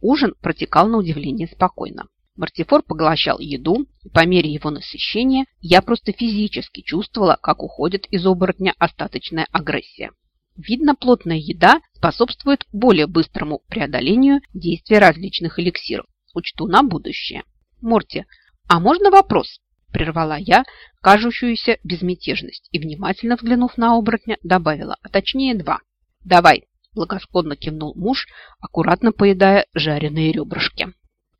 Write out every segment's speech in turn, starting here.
Ужин протекал на удивление спокойно. Мартифор поглощал еду, и по мере его насыщения я просто физически чувствовала, как уходит из оборотня остаточная агрессия. Видно, плотная еда способствует более быстрому преодолению действия различных эликсиров. Учту на будущее. Морти, а можно вопрос? Прервала я кажущуюся безмятежность и, внимательно взглянув на оборотня, добавила, а точнее два. Давай, благосклонно кивнул муж, аккуратно поедая жареные ребрышки.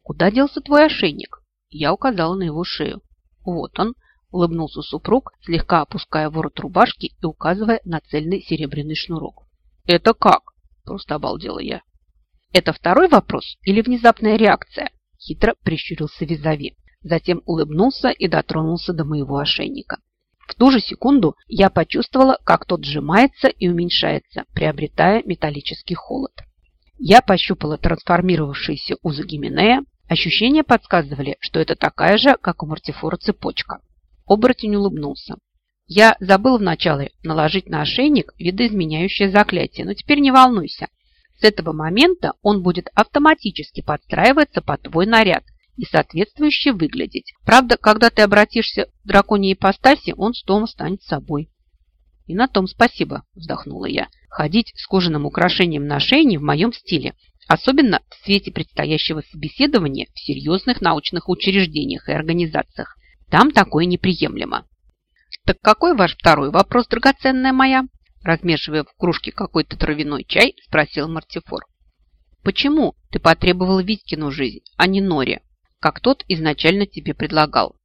«Куда делся твой ошейник?» Я указала на его шею. «Вот он», – улыбнулся супруг, слегка опуская ворот рубашки и указывая на цельный серебряный шнурок. «Это как?» – просто обалдела я. «Это второй вопрос или внезапная реакция?» – хитро прищурился Визави. Затем улыбнулся и дотронулся до моего ошейника. В ту же секунду я почувствовала, как тот сжимается и уменьшается, приобретая металлический холод. Я пощупала трансформировавшиеся узы Гименея, Ощущения подсказывали, что это такая же, как у мартифора цепочка. Оборотень улыбнулся. Я забыл вначале наложить на ошейник видоизменяющее заклятие, но теперь не волнуйся. С этого момента он будет автоматически подстраиваться под твой наряд и соответствующе выглядеть. Правда, когда ты обратишься в драконьей ипостаси, он снова станет собой. И на том спасибо, вздохнула я. Ходить с кожаным украшением на шейне в моем стиле особенно в свете предстоящего собеседования в серьезных научных учреждениях и организациях. Там такое неприемлемо. «Так какой ваш второй вопрос, драгоценная моя?» Размешивая в кружке какой-то травяной чай, спросил Мартифор. «Почему ты потребовал Витькину жизнь, а не Норе, как тот изначально тебе предлагал?»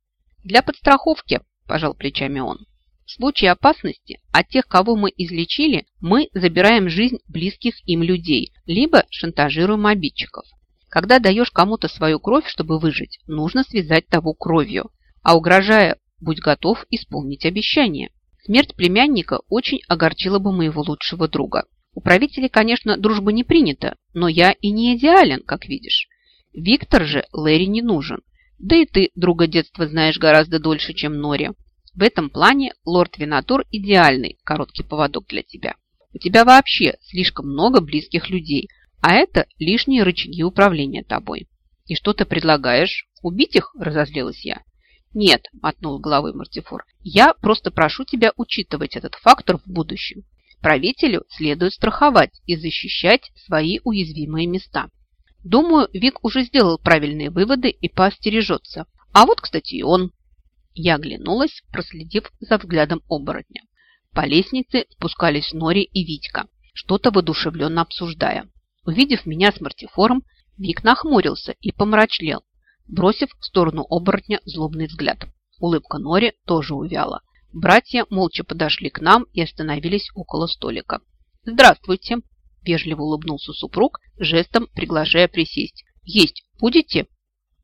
«Для подстраховки», – пожал плечами он. В случае опасности от тех, кого мы излечили, мы забираем жизнь близких им людей, либо шантажируем обидчиков. Когда даешь кому-то свою кровь, чтобы выжить, нужно связать того кровью, а угрожая, будь готов исполнить обещание. Смерть племянника очень огорчила бы моего лучшего друга. У правителей, конечно, дружба не принята, но я и не идеален, как видишь. Виктор же Лэри не нужен. Да и ты друга детства знаешь гораздо дольше, чем Нори. В этом плане лорд Винатур идеальный короткий поводок для тебя. У тебя вообще слишком много близких людей, а это лишние рычаги управления тобой. И что ты предлагаешь? Убить их? Разозлилась я. Нет, мотнул головой Мартифор. Я просто прошу тебя учитывать этот фактор в будущем. Правителю следует страховать и защищать свои уязвимые места. Думаю, Вик уже сделал правильные выводы и поостережется. А вот, кстати, и он. Я оглянулась, проследив за взглядом оборотня. По лестнице спускались Нори и Витька, что-то воодушевленно обсуждая. Увидев меня с мартифором, Вик нахмурился и помрачнел, бросив в сторону оборотня злобный взгляд. Улыбка Нори тоже увяла. Братья молча подошли к нам и остановились около столика. «Здравствуйте!» – вежливо улыбнулся супруг, жестом приглашая присесть. «Есть будете?»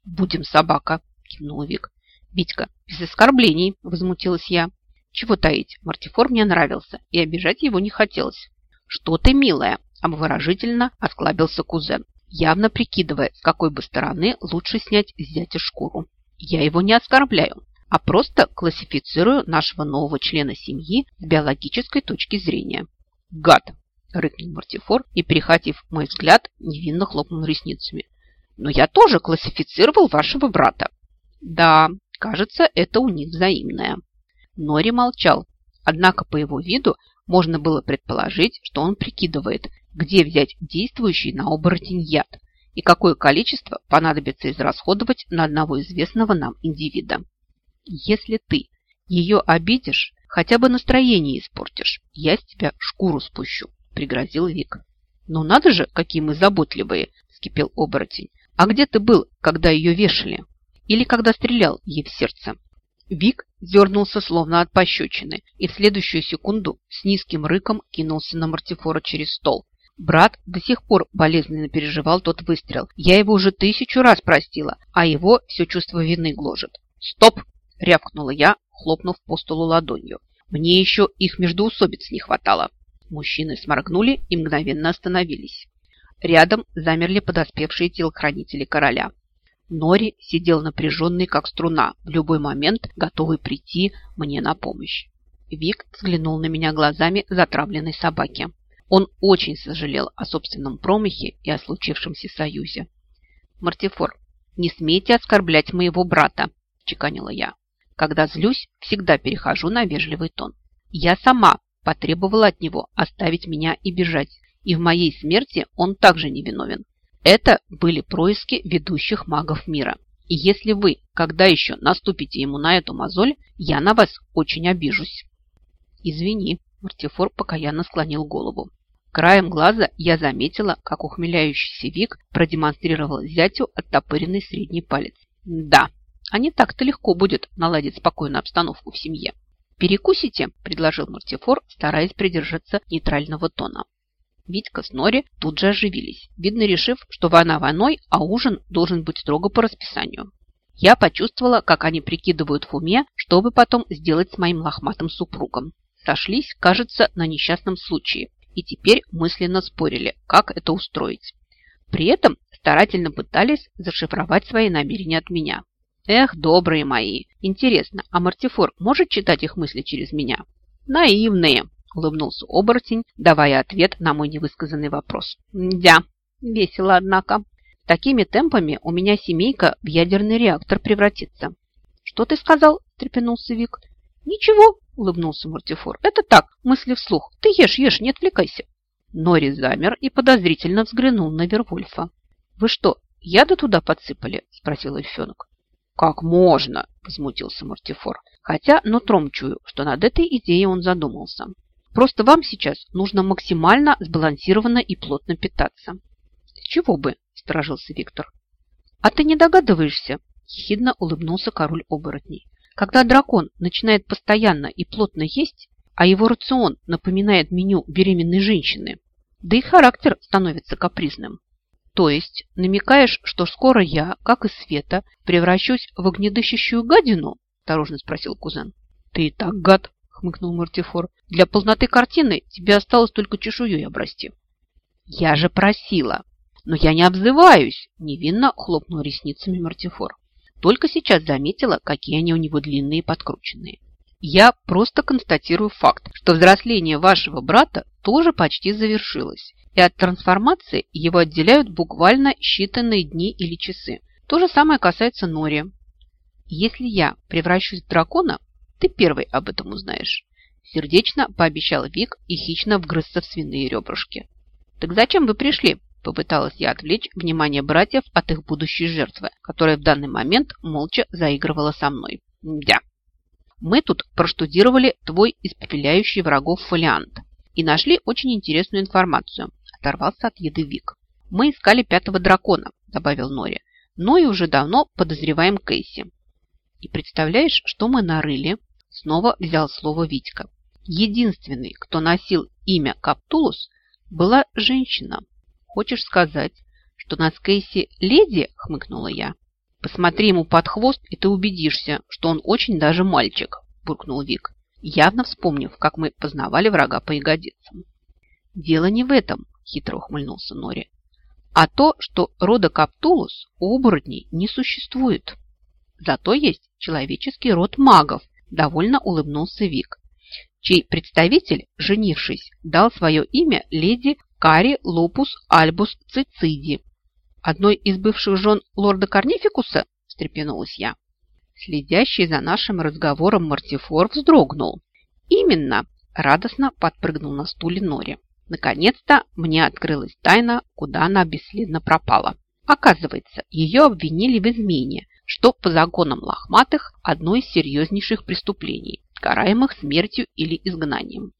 «Будем, собака!» – кивнул Вик. «Витька, без оскорблений!» – возмутилась я. Чего таить, Мартифор мне нравился, и обижать его не хотелось. «Что ты, милая!» – обворожительно осклабился кузен, явно прикидывая, с какой бы стороны лучше снять с зятя шкуру. «Я его не оскорбляю, а просто классифицирую нашего нового члена семьи с биологической точки зрения». «Гад!» – рыкнул Мартифор и, перехватив мой взгляд, невинно хлопнул ресницами. «Но я тоже классифицировал вашего брата». «Да, Кажется, это у них взаимное. Нори молчал, однако по его виду можно было предположить, что он прикидывает, где взять действующий на оборотень яд и какое количество понадобится израсходовать на одного известного нам индивида. Если ты ее обидишь, хотя бы настроение испортишь, я с тебя шкуру спущу, пригрозил Вик. Ну надо же, какие мы заботливые, вскипел оборотень. А где ты был, когда ее вешали? или когда стрелял ей в сердце. Вик дернулся словно от пощечины и в следующую секунду с низким рыком кинулся на Мартифора через стол. Брат до сих пор болезненно переживал тот выстрел. Я его уже тысячу раз простила, а его все чувство вины гложет. «Стоп!» – рявкнула я, хлопнув по столу ладонью. Мне еще их междоусобиц не хватало. Мужчины сморгнули и мгновенно остановились. Рядом замерли подоспевшие телохранители короля. Нори сидел напряженный, как струна, в любой момент готовый прийти мне на помощь. Вик взглянул на меня глазами затравленной собаки. Он очень сожалел о собственном промахе и о случившемся союзе. Мартифор, не смейте оскорблять моего брата, чеканила я. Когда злюсь, всегда перехожу на вежливый тон. Я сама потребовала от него оставить меня и бежать, и в моей смерти он также не виновен. Это были происки ведущих магов мира. И если вы, когда еще наступите ему на эту мозоль, я на вас очень обижусь. Извини, Мартифор покаянно склонил голову. Краем глаза я заметила, как ухмыляющийся Вик продемонстрировал зятю оттопыренный средний палец. Да, а не так-то легко будет наладить спокойную обстановку в семье. «Перекусите», – предложил Мартифор, стараясь придержаться нейтрального тона. Витька с Нори тут же оживились, видно решив, что война войной, а ужин должен быть строго по расписанию. Я почувствовала, как они прикидывают в уме, чтобы потом сделать с моим лохматым супругом. Сошлись, кажется, на несчастном случае, и теперь мысленно спорили, как это устроить. При этом старательно пытались зашифровать свои намерения от меня. Эх, добрые мои! Интересно, а Мартифор может читать их мысли через меня? Наивные! Улыбнулся оборотень, давая ответ на мой невысказанный вопрос. Да, весело, однако. Такими темпами у меня семейка в ядерный реактор превратится. Что ты сказал? Трепенулся Вик. Ничего, улыбнулся Мартифор. Это так, мысли вслух. Ты ешь, ешь, не отвлекайся. Нори замер и подозрительно взглянул на Вервольфа. «Вы что, яда туда подсыпали?» – спросил эльфенок. «Как можно?» – возмутился Мартифор. Хотя нутром чую, что над этой идеей он задумался. «Просто вам сейчас нужно максимально сбалансированно и плотно питаться». «С чего бы?» – сторожился Виктор. «А ты не догадываешься?» – ехидно улыбнулся король оборотней. Когда дракон начинает постоянно и плотно есть, а его рацион напоминает меню беременной женщины, да и характер становится капризным. То есть намекаешь, что скоро я, как и Света, превращусь в огнедыщущую гадину? Осторожно спросил кузен. Ты и так гад, хмыкнул Мартифор. Для полноты картины тебе осталось только чешуей обрасти. Я же просила. Но я не обзываюсь, невинно хлопнул ресницами Мартифор. Только сейчас заметила, какие они у него длинные и подкрученные. Я просто констатирую факт, что взросление вашего брата тоже почти завершилось, и от трансформации его отделяют буквально считанные дни или часы. То же самое касается Нори. Если я превращусь в дракона, ты первый об этом узнаешь. Сердечно пообещал Вик и хищно вгрызся в свиные ребрышки. Так зачем вы пришли? Попыталась я отвлечь внимание братьев от их будущей жертвы, которая в данный момент молча заигрывала со мной. Дя. Мы тут проштудировали твой испепеляющий врагов фолиант и нашли очень интересную информацию. Оторвался от еды Вик. Мы искали пятого дракона, добавил Нори, но и уже давно подозреваем Кейси. И представляешь, что мы нарыли? Снова взял слово Витька. Единственный, кто носил имя Каптулус, была женщина. Хочешь сказать, что на Скейси леди?» – хмыкнула я. «Посмотри ему под хвост, и ты убедишься, что он очень даже мальчик», – буркнул Вик, явно вспомнив, как мы познавали врага по ягодицам. «Дело не в этом», – хитро ухмыльнулся Нори, «а то, что рода Каптулус у оборотней не существует. Зато есть человеческий род магов», – довольно улыбнулся Вик, чей представитель, женившись, дал свое имя леди Кари Лопус Альбус Цициди. Одной из бывших жен лорда Корнификуса, встрепенулась я. Следящий за нашим разговором Мартифор вздрогнул. Именно, радостно подпрыгнул на стуле Нори. Наконец-то мне открылась тайна, куда она бесследно пропала. Оказывается, ее обвинили в измене, что по законам лохматых одно из серьезнейших преступлений, караемых смертью или изгнанием.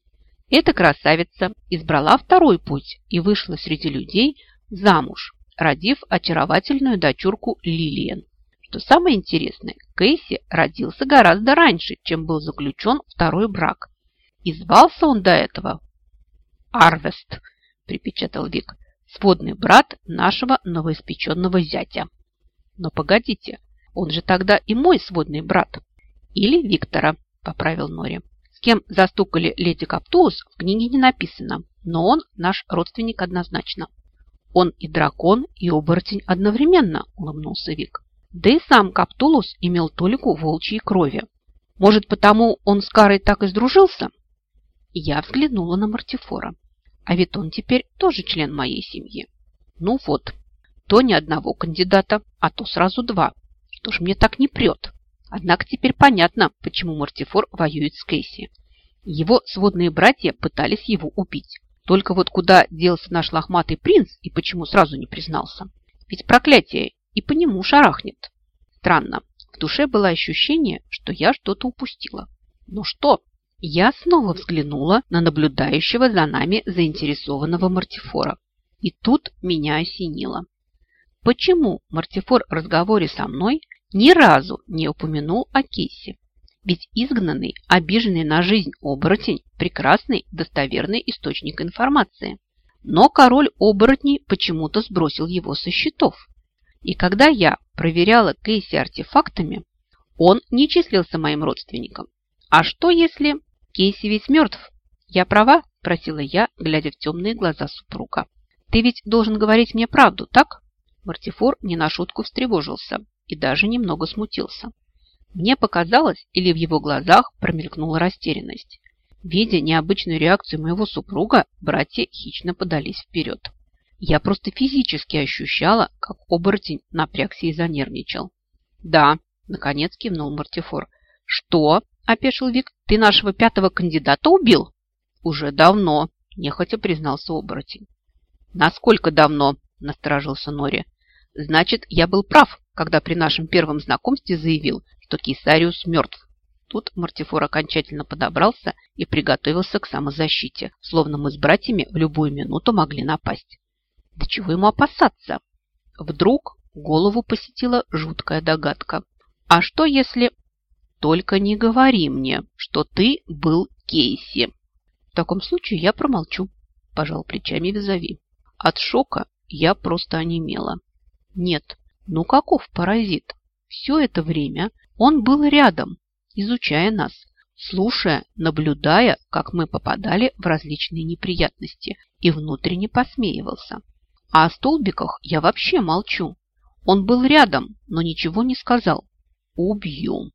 Эта красавица избрала второй путь и вышла среди людей замуж, родив очаровательную дочурку Лилиен. Что самое интересное, Кейси родился гораздо раньше, чем был заключен второй брак. И звался он до этого Арвест, припечатал Вик, сводный брат нашего новоиспеченного зятя. Но погодите, он же тогда и мой сводный брат. Или Виктора, поправил Нори кем застукали леди Каптулус, в книге не написано, но он наш родственник однозначно. Он и дракон, и оборотень одновременно, улыбнулся Вик. Да и сам Каптулус имел толику волчьей крови. Может, потому он с Карой так и сдружился? Я взглянула на Мартифора. А ведь он теперь тоже член моей семьи. Ну вот, то ни одного кандидата, а то сразу два. Что ж мне так не прет? Однако теперь понятно, почему Мартифор воюет с Кейси. Его сводные братья пытались его убить. Только вот куда делся наш лохматый принц и почему сразу не признался? Ведь проклятие и по нему шарахнет. Странно, в душе было ощущение, что я что-то упустила. Ну что? Я снова взглянула на наблюдающего за нами заинтересованного Мартифора. И тут меня осенило. Почему Мартифор в разговоре со мной ни разу не упомянул о Кейсе? Ведь изгнанный, обиженный на жизнь оборотень – прекрасный, достоверный источник информации. Но король оборотней почему-то сбросил его со счетов. И когда я проверяла Кейси артефактами, он не числился моим родственником. А что если Кейси ведь мертв? Я права? Просила я, глядя в темные глаза супруга. Ты ведь должен говорить мне правду, так? Мартифор не на шутку встревожился и даже немного смутился. Мне показалось, или в его глазах промелькнула растерянность. Видя необычную реакцию моего супруга, братья хищно подались вперед. Я просто физически ощущала, как оборотень напрягся и занервничал. «Да», – наконец кивнул Мартифор. «Что?» – опешил Вик. «Ты нашего пятого кандидата убил?» «Уже давно», – нехотя признался оборотень. «Насколько давно?» – насторожился Нори. «Значит, я был прав, когда при нашем первом знакомстве заявил, что Кисариус мертв. Тут Мартифор окончательно подобрался и приготовился к самозащите, словно мы с братьями в любую минуту могли напасть. Да чего ему опасаться? Вдруг голову посетила жуткая догадка. А что если... Только не говори мне, что ты был Кейси. В таком случае я промолчу, пожал плечами Визави. От шока я просто онемела. Нет, ну каков паразит? Все это время он был рядом, изучая нас, слушая, наблюдая, как мы попадали в различные неприятности и внутренне посмеивался. А о столбиках я вообще молчу. Он был рядом, но ничего не сказал. Убью.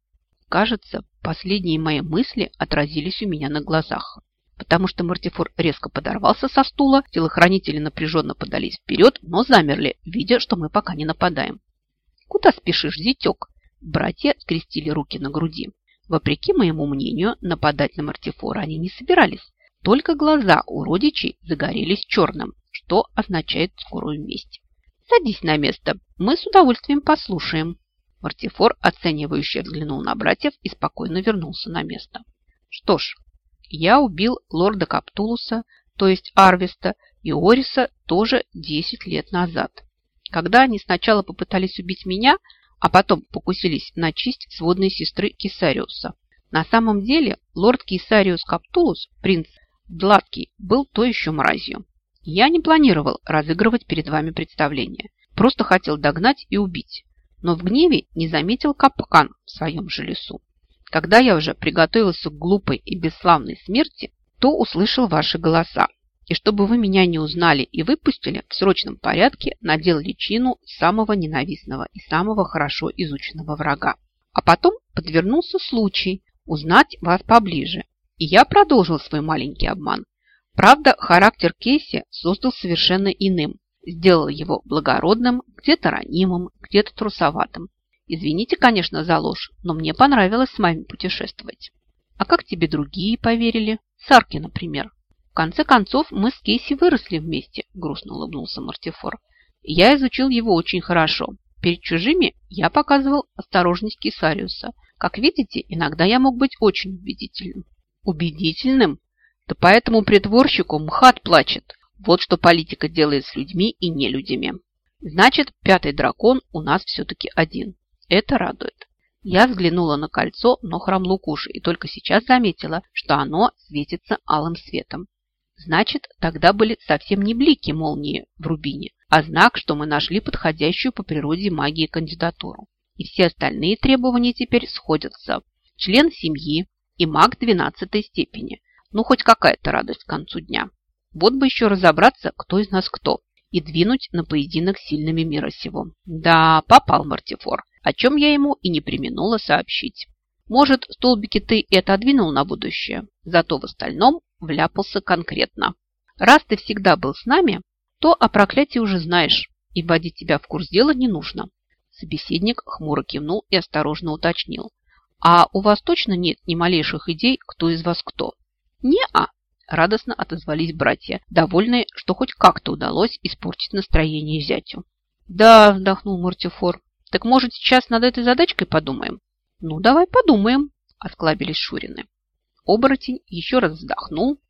Кажется, последние мои мысли отразились у меня на глазах. Потому что Мартифор резко подорвался со стула, телохранители напряженно подались вперед, но замерли, видя, что мы пока не нападаем. «Куда спешишь, зятек?» Братья скрестили руки на груди. Вопреки моему мнению, нападать на Мартифора они не собирались. Только глаза у родичей загорелись черным, что означает скорую месть. «Садись на место, мы с удовольствием послушаем». Мартифор, оценивающе взглянул на братьев и спокойно вернулся на место. «Что ж, я убил лорда Каптулуса, то есть Арвиста, и Ориса тоже 10 лет назад. Когда они сначала попытались убить меня, а потом покусились на честь сводной сестры Кисариуса. На самом деле лорд Кисариус Каптулус, принц Длаткий, был то еще мразью. Я не планировал разыгрывать перед вами представление. Просто хотел догнать и убить. Но в гневе не заметил капкан в своем же лесу. Когда я уже приготовился к глупой и бесславной смерти, то услышал ваши голоса и чтобы вы меня не узнали и выпустили, в срочном порядке надел личину самого ненавистного и самого хорошо изученного врага. А потом подвернулся случай узнать вас поближе, и я продолжил свой маленький обман. Правда, характер Кейси создал совершенно иным, сделал его благородным, где-то ранимым, где-то трусоватым. Извините, конечно, за ложь, но мне понравилось с вами путешествовать. А как тебе другие поверили? Сарки, например конце концов, мы с Кейси выросли вместе, грустно улыбнулся Мартифор. Я изучил его очень хорошо. Перед чужими я показывал осторожность Кисариуса. Как видите, иногда я мог быть очень убедительным. Убедительным? Да поэтому притворщику МХАТ плачет. Вот что политика делает с людьми и нелюдями. Значит, пятый дракон у нас все-таки один. Это радует. Я взглянула на кольцо, но храм Лукуши, и только сейчас заметила, что оно светится алым светом. Значит, тогда были совсем не блики молнии в рубине, а знак, что мы нашли подходящую по природе магии кандидатуру. И все остальные требования теперь сходятся. Член семьи и маг 12 степени. Ну, хоть какая-то радость к концу дня. Вот бы еще разобраться, кто из нас кто, и двинуть на поединок сильными мира сего. Да, попал Мартифор, о чем я ему и не применула сообщить. Может, столбики ты и отодвинул на будущее, зато в остальном вляпался конкретно. Раз ты всегда был с нами, то о проклятии уже знаешь. и вводить тебя в курс дела не нужно. Собеседник хмуро кивнул и осторожно уточнил. А у вас точно нет ни малейших идей, кто из вас кто? Не-а, радостно отозвались братья, довольные, что хоть как-то удалось испортить настроение зятю. Да, вздохнул Мортифор. Так может сейчас над этой задачкой подумаем? Ну, давай подумаем, осклабились Шурины. Оборотень еще раз вздохнул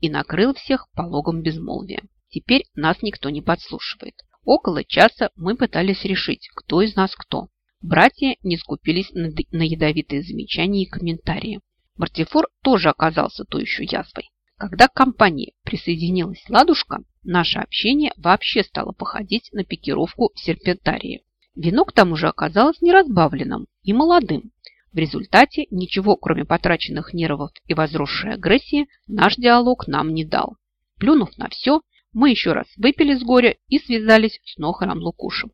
и накрыл всех пологом безмолвия. Теперь нас никто не подслушивает. Около часа мы пытались решить, кто из нас кто. Братья не скупились на ядовитые замечания и комментарии. Мартифор тоже оказался то еще язвой. Когда к компании присоединилась Ладушка, наше общение вообще стало походить на пикировку серпентарии. Вино к тому же оказалось неразбавленным и молодым. В результате ничего, кроме потраченных нервов и возросшей агрессии, наш диалог нам не дал. Плюнув на все, мы еще раз выпили с горя и связались с Нохаром Лукушем.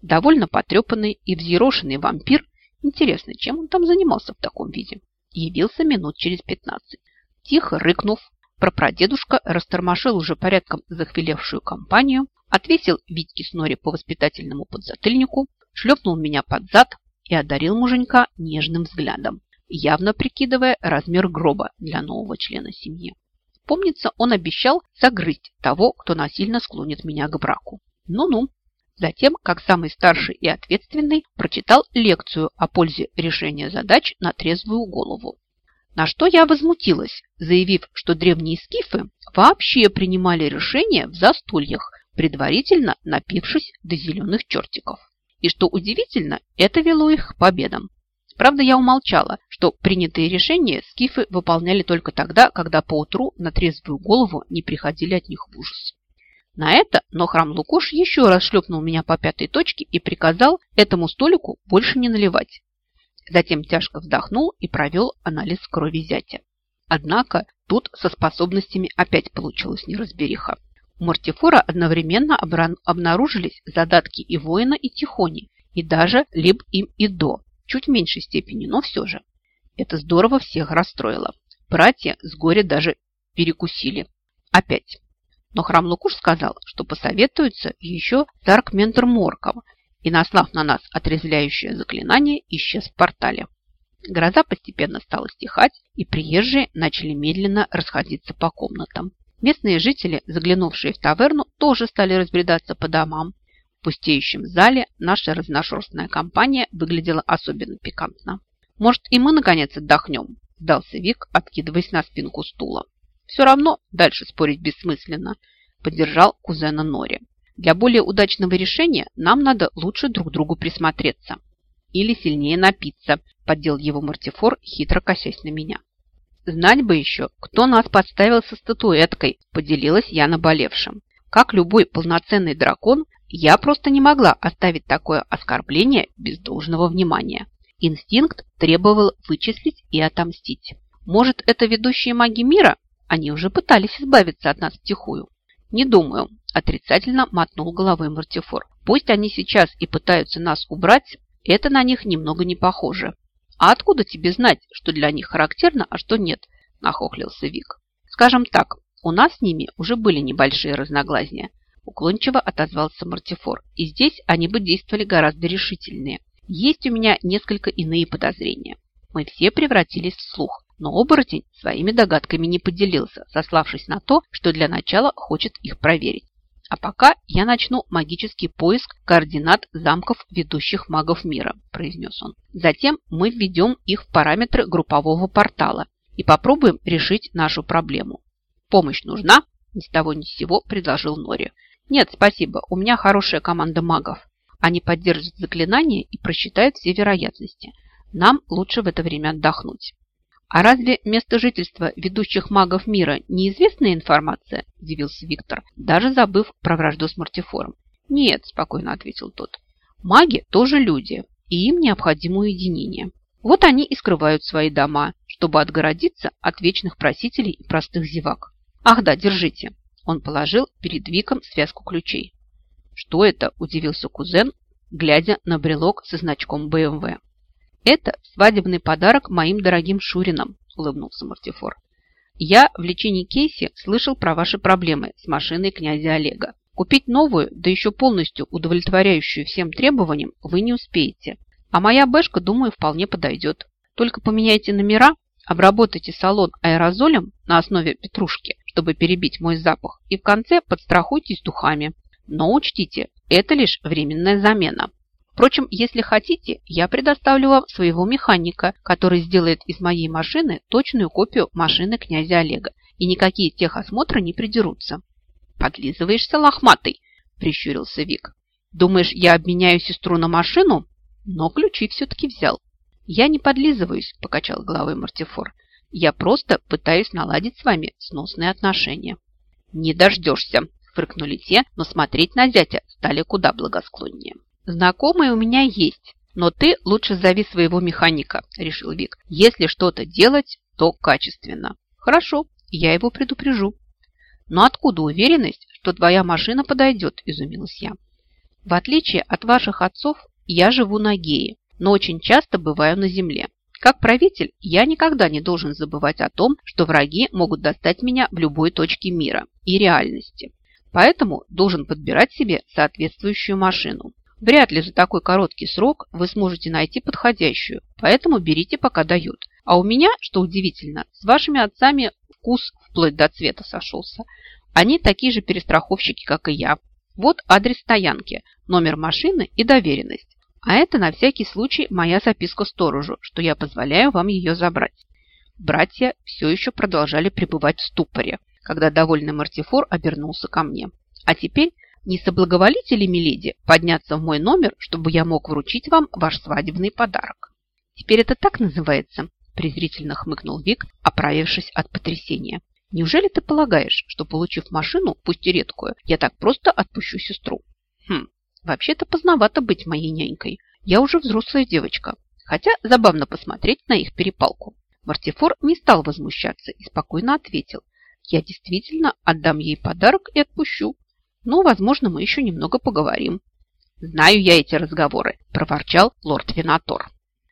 Довольно потрепанный и взъерошенный вампир, интересно, чем он там занимался в таком виде, явился минут через пятнадцать. Тихо рыкнув, прапрадедушка растормошил уже порядком захвелевшую компанию, отвесил Витьке с Нори по воспитательному подзатыльнику, шлепнул меня под зад и одарил муженька нежным взглядом, явно прикидывая размер гроба для нового члена семьи. Помнится, он обещал загрызть того, кто насильно склонит меня к браку. Ну-ну. Затем, как самый старший и ответственный, прочитал лекцию о пользе решения задач на трезвую голову. На что я возмутилась, заявив, что древние скифы вообще принимали решения в застольях, предварительно напившись до зеленых чертиков. И что удивительно, это вело их к победам. Правда, я умолчала, что принятые решения скифы выполняли только тогда, когда поутру на трезвую голову не приходили от них в ужас. На это но храм Лукош еще раз шлепнул меня по пятой точке и приказал этому столику больше не наливать. Затем тяжко вздохнул и провел анализ крови зятя. Однако тут со способностями опять получилась неразбериха. Мортифора одновременно обнаружились задатки и воина, и тихони, и даже либо им и до, чуть в меньшей степени, но все же. Это здорово всех расстроило. Братья с горя даже перекусили. Опять. Но храм Лукуш сказал, что посоветуется еще с Аркментор Морком, и, наслав на нас отрезвляющее заклинание, исчез в портале. Гроза постепенно стала стихать, и приезжие начали медленно расходиться по комнатам. Местные жители, заглянувшие в таверну, тоже стали разбредаться по домам, в пустеющем зале наша разношерстная компания выглядела особенно пикантно. «Может, и мы, наконец, отдохнем?» – сдался Вик, откидываясь на спинку стула. «Все равно дальше спорить бессмысленно», – поддержал кузена Нори. «Для более удачного решения нам надо лучше друг другу присмотреться. Или сильнее напиться», – поддел его мартифор, хитро косясь на меня. «Знать бы еще, кто нас подставил со статуэткой», – поделилась я наболевшим. Как любой полноценный дракон, я просто не могла оставить такое оскорбление без должного внимания. Инстинкт требовал вычислить и отомстить. Может, это ведущие маги мира? Они уже пытались избавиться от нас втихую. Не думаю, отрицательно мотнул головой Мартифор. Пусть они сейчас и пытаются нас убрать, это на них немного не похоже. А откуда тебе знать, что для них характерно, а что нет? Нахохлился Вик. Скажем так, у нас с ними уже были небольшие разногласия, Уклончиво отозвался Мартифор. И здесь они бы действовали гораздо решительнее. Есть у меня несколько иные подозрения. Мы все превратились в слух, но оборотень своими догадками не поделился, сославшись на то, что для начала хочет их проверить. А пока я начну магический поиск координат замков ведущих магов мира, произнес он. Затем мы введем их в параметры группового портала и попробуем решить нашу проблему. Помощь нужна? Ни с того ни с сего предложил Нори. Нет, спасибо, у меня хорошая команда магов. Они поддержат заклинания и просчитают все вероятности. Нам лучше в это время отдохнуть. А разве место жительства ведущих магов мира неизвестная информация? Удивился Виктор, даже забыв про вражду с Мартифором. Нет, спокойно ответил тот. Маги тоже люди, и им необходимо уединение. Вот они и скрывают свои дома, чтобы отгородиться от вечных просителей и простых зевак. Ах да, держите. Он положил перед Виком связку ключей. «Что это?» – удивился кузен, глядя на брелок со значком БМВ. «Это свадебный подарок моим дорогим Шуринам», – улыбнулся Мартифор. «Я в лечении Кейси слышал про ваши проблемы с машиной князя Олега. Купить новую, да еще полностью удовлетворяющую всем требованиям, вы не успеете. А моя бэшка, думаю, вполне подойдет. Только поменяйте номера, обработайте салон аэрозолем на основе петрушки, чтобы перебить мой запах, и в конце подстрахуйтесь духами. Но учтите, это лишь временная замена. Впрочем, если хотите, я предоставлю вам своего механика, который сделает из моей машины точную копию машины князя Олега, и никакие техосмотры не придерутся. «Подлизываешься, лохматый!» – прищурился Вик. «Думаешь, я обменяю сестру на машину?» Но ключи все-таки взял. «Я не подлизываюсь», – покачал головой Мартифор. «Я просто пытаюсь наладить с вами сносные отношения». «Не дождешься», – фыркнули те, но смотреть на зятя стали куда благосклоннее. «Знакомые у меня есть, но ты лучше зови своего механика», – решил Вик. «Если что-то делать, то качественно». «Хорошо, я его предупрежу». «Но откуда уверенность, что твоя машина подойдет?» – изумилась я. «В отличие от ваших отцов, я живу на Гее, но очень часто бываю на земле. Как правитель, я никогда не должен забывать о том, что враги могут достать меня в любой точке мира и реальности. Поэтому должен подбирать себе соответствующую машину. Вряд ли за такой короткий срок вы сможете найти подходящую, поэтому берите, пока дают. А у меня, что удивительно, с вашими отцами вкус вплоть до цвета сошелся. Они такие же перестраховщики, как и я. Вот адрес стоянки, номер машины и доверенность. А это на всякий случай моя записка сторожу, что я позволяю вам ее забрать. Братья все еще продолжали пребывать в ступоре, когда довольный Мартифор обернулся ко мне. А теперь не соблаговолите ли, миледи, подняться в мой номер, чтобы я мог вручить вам ваш свадебный подарок? Теперь это так называется, презрительно хмыкнул Вик, оправившись от потрясения. Неужели ты полагаешь, что, получив машину, пусть и редкую, я так просто отпущу сестру? Хм, вообще-то поздновато быть моей нянькой. Я уже взрослая девочка. Хотя забавно посмотреть на их перепалку. Мартифор не стал возмущаться и спокойно ответил. Я действительно отдам ей подарок и отпущу. Но, возможно, мы еще немного поговорим. Знаю я эти разговоры, проворчал лорд Винатор.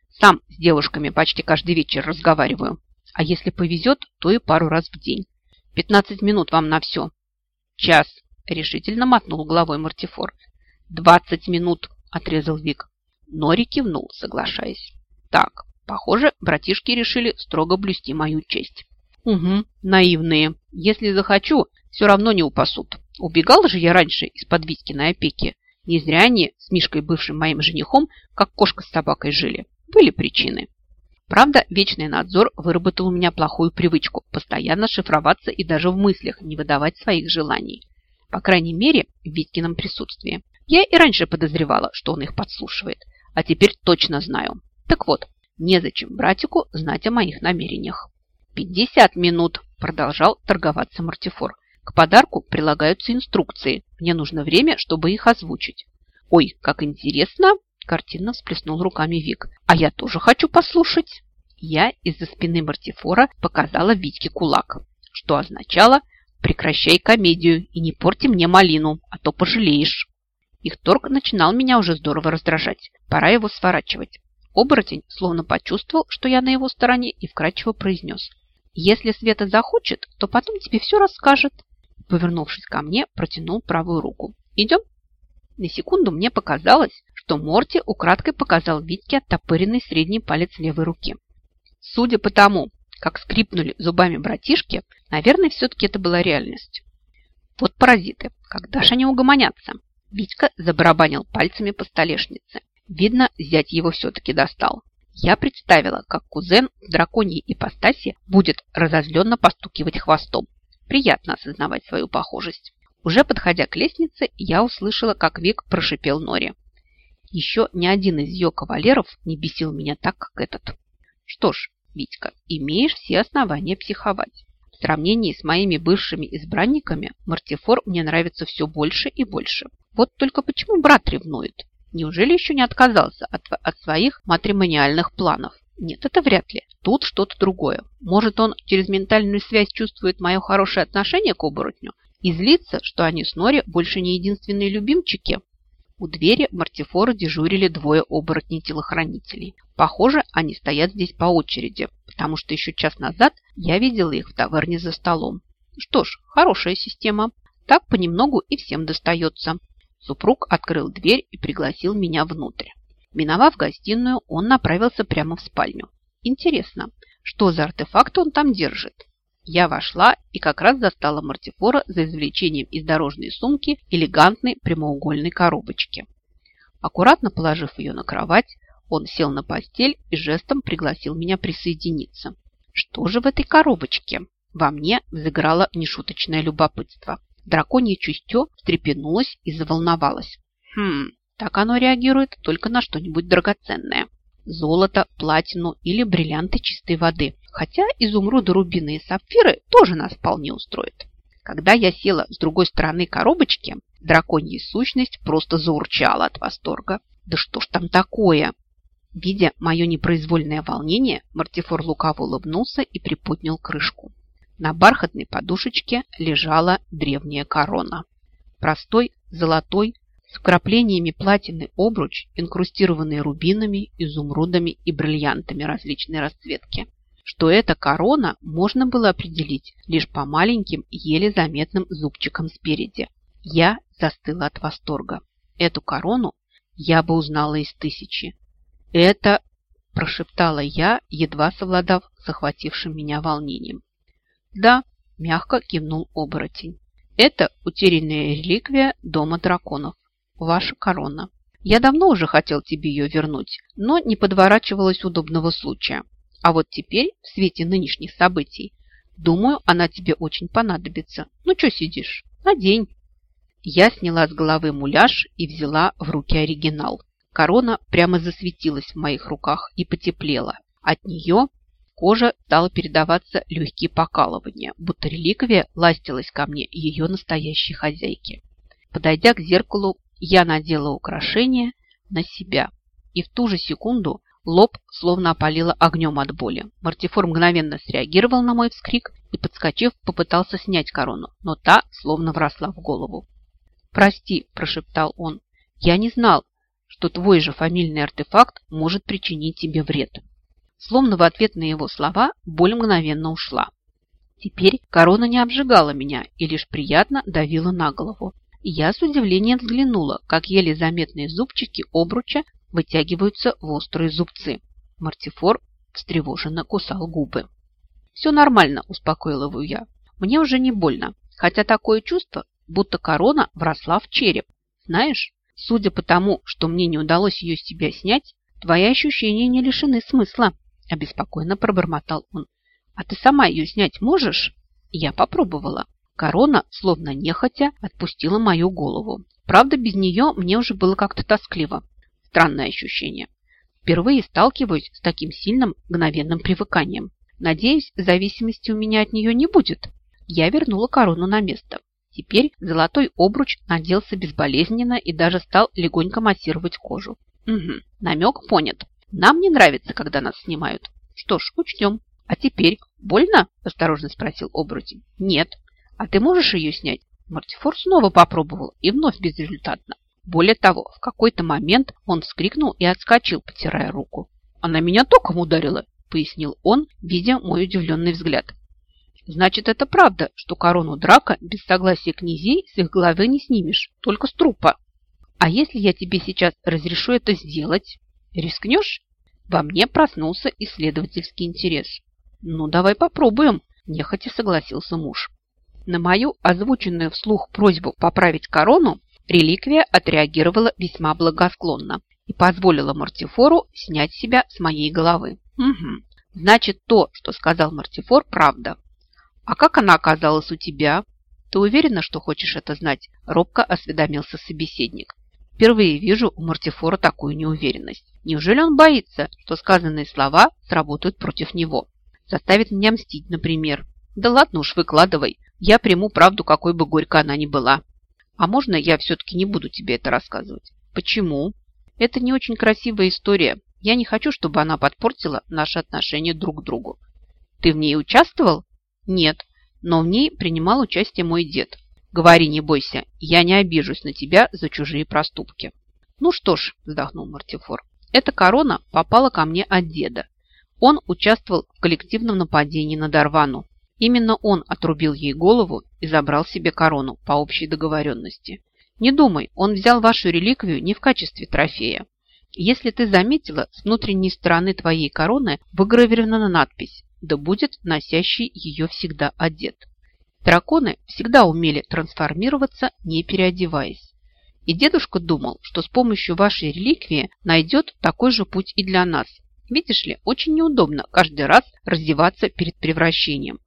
Сам с девушками почти каждый вечер разговариваю. А если повезет, то и пару раз в день. Пятнадцать минут вам на все. Час, решительно мотнул головой Мартифор. Двадцать минут, отрезал Вик. Нори кивнул, соглашаясь. Так, похоже, братишки решили строго блюсти мою честь. Угу, наивные. Если захочу, все равно не упасут. Убегал же я раньше из-под Витькиной опеки. Не зря они с Мишкой, бывшим моим женихом, как кошка с собакой жили. Были причины. Правда, вечный надзор выработал у меня плохую привычку постоянно шифроваться и даже в мыслях не выдавать своих желаний. По крайней мере, в Витькином присутствии. Я и раньше подозревала, что он их подслушивает, а теперь точно знаю. Так вот, незачем братику знать о моих намерениях. «Пятьдесят минут!» – продолжал торговаться Мартифор. «К подарку прилагаются инструкции. Мне нужно время, чтобы их озвучить». «Ой, как интересно!» Картинно всплеснул руками Вик. «А я тоже хочу послушать!» Я из-за спины Мартифора показала Витьке кулак, что означало «прекращай комедию и не порти мне малину, а то пожалеешь». Их торг начинал меня уже здорово раздражать. Пора его сворачивать. Оборотень словно почувствовал, что я на его стороне, и вкрадчиво произнес. «Если Света захочет, то потом тебе все расскажет». Повернувшись ко мне, протянул правую руку. «Идем?» На секунду мне показалось, что Морти украдкой показал Витьке оттопыренный средний палец левой руки. Судя по тому, как скрипнули зубами братишки, наверное, все-таки это была реальность. Вот паразиты, когда же они угомонятся? Витька забарабанил пальцами по столешнице. Видно, зять его все-таки достал. Я представила, как кузен в драконьей ипостаси будет разозленно постукивать хвостом. Приятно осознавать свою похожесть. Уже подходя к лестнице, я услышала, как Вик прошипел Нори. Еще ни один из ее кавалеров не бесил меня так, как этот. Что ж, Витька, имеешь все основания психовать. В сравнении с моими бывшими избранниками Мартифор мне нравится все больше и больше. Вот только почему брат ревнует? Неужели еще не отказался от, от своих матримониальных планов? Нет, это вряд ли. Тут что-то другое. Может, он через ментальную связь чувствует мое хорошее отношение к оборотню и злится, что они с Нори больше не единственные любимчики. У двери Мартифора дежурили двое оборотней-телохранителей. Похоже, они стоят здесь по очереди, потому что еще час назад я видела их в таверне за столом. Что ж, хорошая система. Так понемногу и всем достается. Супруг открыл дверь и пригласил меня внутрь. Миновав гостиную, он направился прямо в спальню. Интересно, что за артефакт он там держит? Я вошла и как раз застала Мартифора за извлечением из дорожной сумки элегантной прямоугольной коробочки. Аккуратно положив ее на кровать, он сел на постель и жестом пригласил меня присоединиться. Что же в этой коробочке? Во мне взыграло нешуточное любопытство. Драконье чувство встрепенулось и заволновалось. Хм, так оно реагирует только на что-нибудь драгоценное. Золото, платину или бриллианты чистой воды. Хотя изумруды, рубины и сапфиры тоже нас вполне устроят. Когда я села с другой стороны коробочки, драконья сущность просто заурчала от восторга. Да что ж там такое? Видя мое непроизвольное волнение, Мартифор лукаво улыбнулся и приподнял крышку. На бархатной подушечке лежала древняя корона. Простой, золотой, с вкраплениями платины обруч, инкрустированный рубинами, изумрудами и бриллиантами различной расцветки. Что это корона, можно было определить лишь по маленьким, еле заметным зубчикам спереди. Я застыла от восторга. Эту корону я бы узнала из тысячи. «Это...» – прошептала я, едва совладав с меня волнением. «Да», – мягко кивнул оборотень. «Это утерянная реликвия Дома драконов. Ваша корона. Я давно уже хотел тебе ее вернуть, но не подворачивалось удобного случая. А вот теперь, в свете нынешних событий, думаю, она тебе очень понадобится. Ну, что сидишь? Надень». Я сняла с головы муляж и взяла в руки оригинал. Корона прямо засветилась в моих руках и потеплела. От нее кожа стала передаваться легкие покалывания, будто реликвия ластилась ко мне ее настоящей хозяйки. Подойдя к зеркалу, я надела украшение на себя. И в ту же секунду лоб словно опалило огнем от боли. Мартифор мгновенно среагировал на мой вскрик и, подскочив, попытался снять корону, но та словно вросла в голову. «Прости», – прошептал он, – «я не знал, что твой же фамильный артефакт может причинить тебе вред». Словно в ответ на его слова боль мгновенно ушла. Теперь корона не обжигала меня и лишь приятно давила на голову. Я с удивлением взглянула, как еле заметные зубчики обруча вытягиваются в острые зубцы. Мартифор встревоженно кусал губы. «Все нормально», – успокоила его я. «Мне уже не больно, хотя такое чувство, будто корона вросла в череп. Знаешь, судя по тому, что мне не удалось ее с себя снять, твои ощущения не лишены смысла». – обеспокоенно пробормотал он. «А ты сама ее снять можешь?» Я попробовала. Корона, словно нехотя, отпустила мою голову. Правда, без нее мне уже было как-то тоскливо. Странное ощущение. Впервые сталкиваюсь с таким сильным мгновенным привыканием. Надеюсь, зависимости у меня от нее не будет. Я вернула корону на место. Теперь золотой обруч наделся безболезненно и даже стал легонько массировать кожу. Угу, намек понят. Нам не нравится, когда нас снимают. Что ж, учтем. А теперь больно? Осторожно спросил оборотень. Нет. А ты можешь ее снять? Мартифор снова попробовал и вновь безрезультатно. Более того, в какой-то момент он вскрикнул и отскочил, потирая руку. «Она меня током ударила», – пояснил он, видя мой удивленный взгляд. «Значит, это правда, что корону драка без согласия князей с их головы не снимешь, только с трупа. А если я тебе сейчас разрешу это сделать?» Рискнешь? Во мне проснулся исследовательский интерес. Ну, давай попробуем, нехотя согласился муж. На мою озвученную вслух просьбу поправить корону реликвия отреагировала весьма благосклонно и позволила Мартифору снять себя с моей головы. Угу. Значит, то, что сказал Мартифор, правда. А как она оказалась у тебя? Ты уверена, что хочешь это знать? Робко осведомился собеседник. Впервые вижу у Мартифора такую неуверенность. Неужели он боится, что сказанные слова сработают против него? Заставит меня мстить, например. Да ладно уж, выкладывай. Я приму правду, какой бы горько она ни была. А можно я все-таки не буду тебе это рассказывать? Почему? Это не очень красивая история. Я не хочу, чтобы она подпортила наши отношения друг к другу. Ты в ней участвовал? Нет, но в ней принимал участие мой дед. Говори, не бойся, я не обижусь на тебя за чужие проступки. Ну что ж, вздохнул Мартифор, эта корона попала ко мне от деда. Он участвовал в коллективном нападении на Дарвану. Именно он отрубил ей голову и забрал себе корону по общей договоренности. Не думай, он взял вашу реликвию не в качестве трофея. Если ты заметила, с внутренней стороны твоей короны выгравирована надпись «Да будет носящий ее всегда одет». Драконы всегда умели трансформироваться, не переодеваясь. И дедушка думал, что с помощью вашей реликвии найдет такой же путь и для нас. Видишь ли, очень неудобно каждый раз раздеваться перед превращением.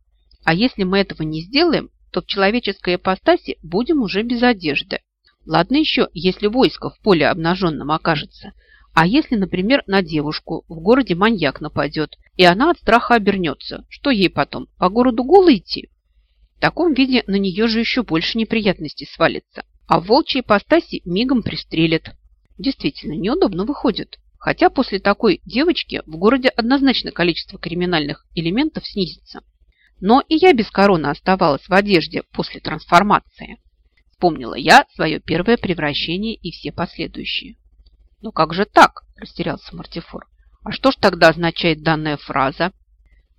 А если мы этого не сделаем, то в человеческой ипостаси будем уже без одежды. Ладно еще, если войско в поле обнаженном окажется. А если, например, на девушку в городе маньяк нападет, и она от страха обернется, что ей потом, по городу голой идти? В таком виде на нее же еще больше неприятностей свалится. А в волчьей ипостаси мигом пристрелят. Действительно, неудобно выходит. Хотя после такой девочки в городе однозначно количество криминальных элементов снизится. Но и я без короны оставалась в одежде после трансформации. Вспомнила я свое первое превращение и все последующие. «Ну как же так?» – растерялся Мартифор. «А что ж тогда означает данная фраза?»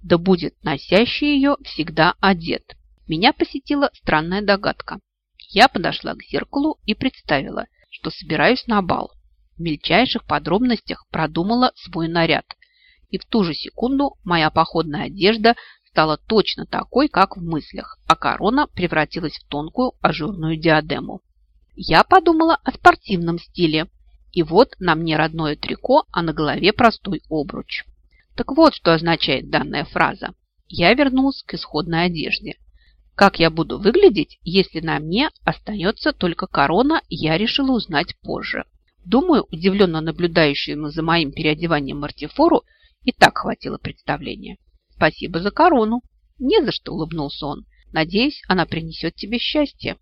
«Да будет носящий ее всегда одет». Меня посетила странная догадка. Я подошла к зеркалу и представила, что собираюсь на бал. В мельчайших подробностях продумала свой наряд. И в ту же секунду моя походная одежда стала точно такой, как в мыслях, а корона превратилась в тонкую ажурную диадему. Я подумала о спортивном стиле. И вот на мне родное трико, а на голове простой обруч. Так вот, что означает данная фраза. Я вернулась к исходной одежде. Как я буду выглядеть, если на мне остается только корона, я решила узнать позже. Думаю, удивленно наблюдающему за моим переодеванием Мартифору и так хватило представления. Спасибо за корону. Не за что, улыбнулся он. Надеюсь, она принесет тебе счастье.